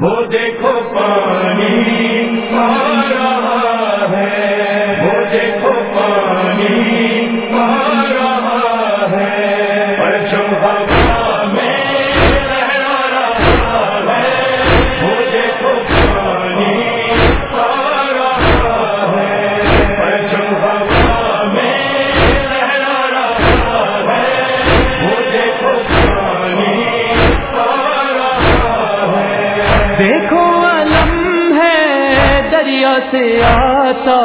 وہ دیکھو پانی آ رہا ہے۔ وہ دیکھو سے آتا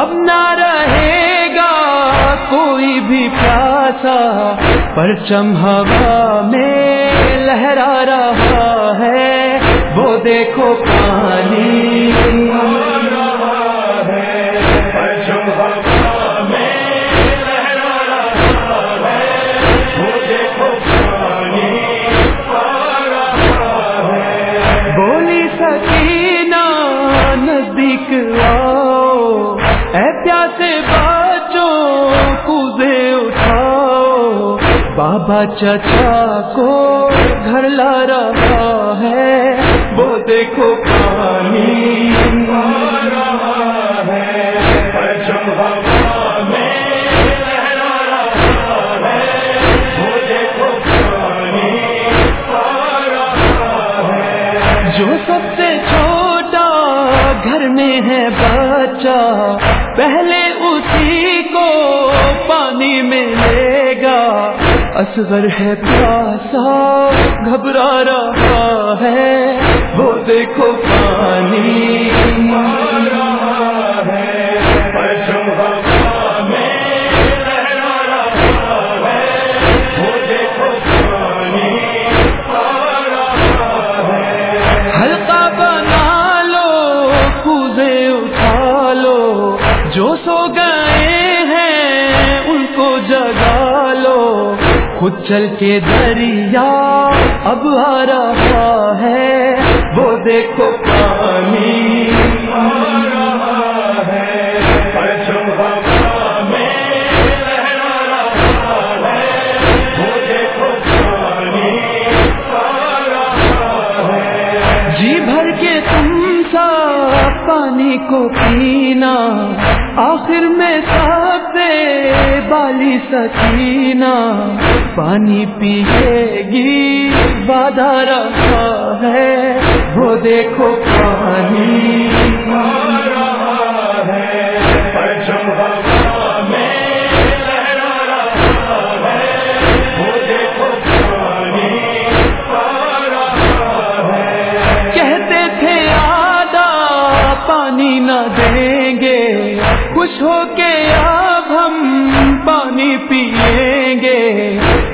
اب نہ رہے گا کوئی بھی پیاسا پرچم ہوا میں لہرا رہا ہے وہ دیکھو پانی اے پیاسے بچوں کوزے اٹھاؤ۔ بابا چچا کو گھر لا رہا ہے۔ وہ دیکھو پانی۔ ہے ہے جو سب سے گھر میں ہے بچہ، پہلے اسی کو پانی میں لے گا۔ اصغر ہے پیاسا، گھبرا رہا ہے، وہ دیکھو پانی۔ خود چل کے دریا اب آ رہا ہے، وہ دیکھو پانی۔ آ رہا ہے جی بھر کے تم سا پانی کو پینا، آخر میں سب بالی سکینہ، پانی پیے گی وعدہ رکھا ہے، وہ دیکھو پانی۔ کہتے تھے پانی نہ دیں گے، خوش ہو کے اب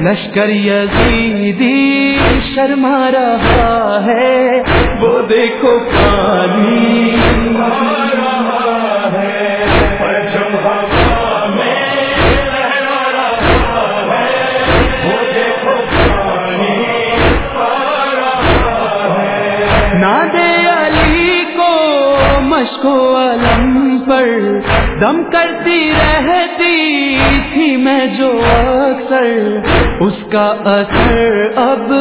لشکر یزیدی شرما رہا ہے۔ وہ دیکھو پانی آ علی کو مشکو علم پر دم کرتی رہتی تھی میں جو اکثر اس کا اثر اب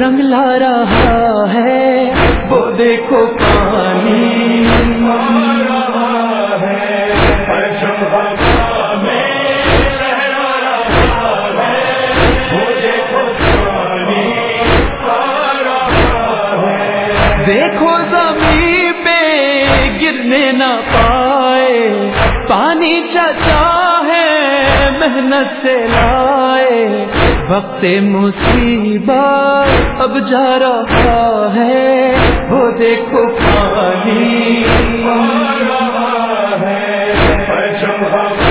رنگ لا رہا ہے۔ وہ دیکھو پانی دیکھو زمین پہ گرنے نہ پائے۔ پانی چچا محنت سے لائے، وقت مصیبت اب جا رہا ہے۔ وہ دیکھو پانی ہے پانی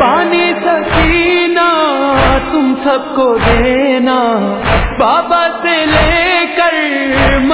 پانی سکینہ، تم سب کو دینا۔ بابا سے لے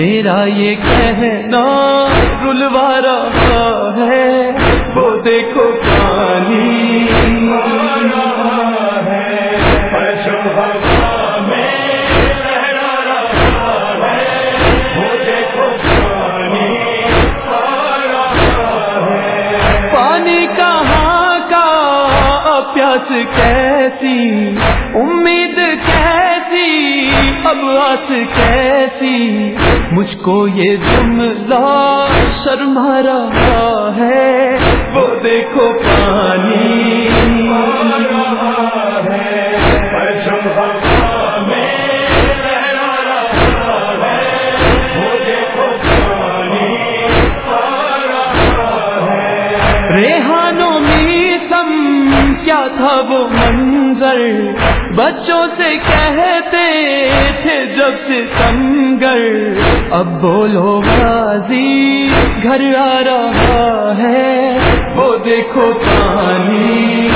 میرا یہ کہنا رلوا رہا ہے وہ دیکھو پانی پانی کہاں کا پیاس کیسی امید کیسی اب آس کیسی۔ مجھ کو یہ جملہ شرما رہا ہے، وہ دیکھو پانی ریحانوں میں سم کیا تھا وہ منظر؟ بچوں سے کہتے تھے جب سے سنگر اب بولو غازی گھر آ رہا ہے وہ دیکھو پانی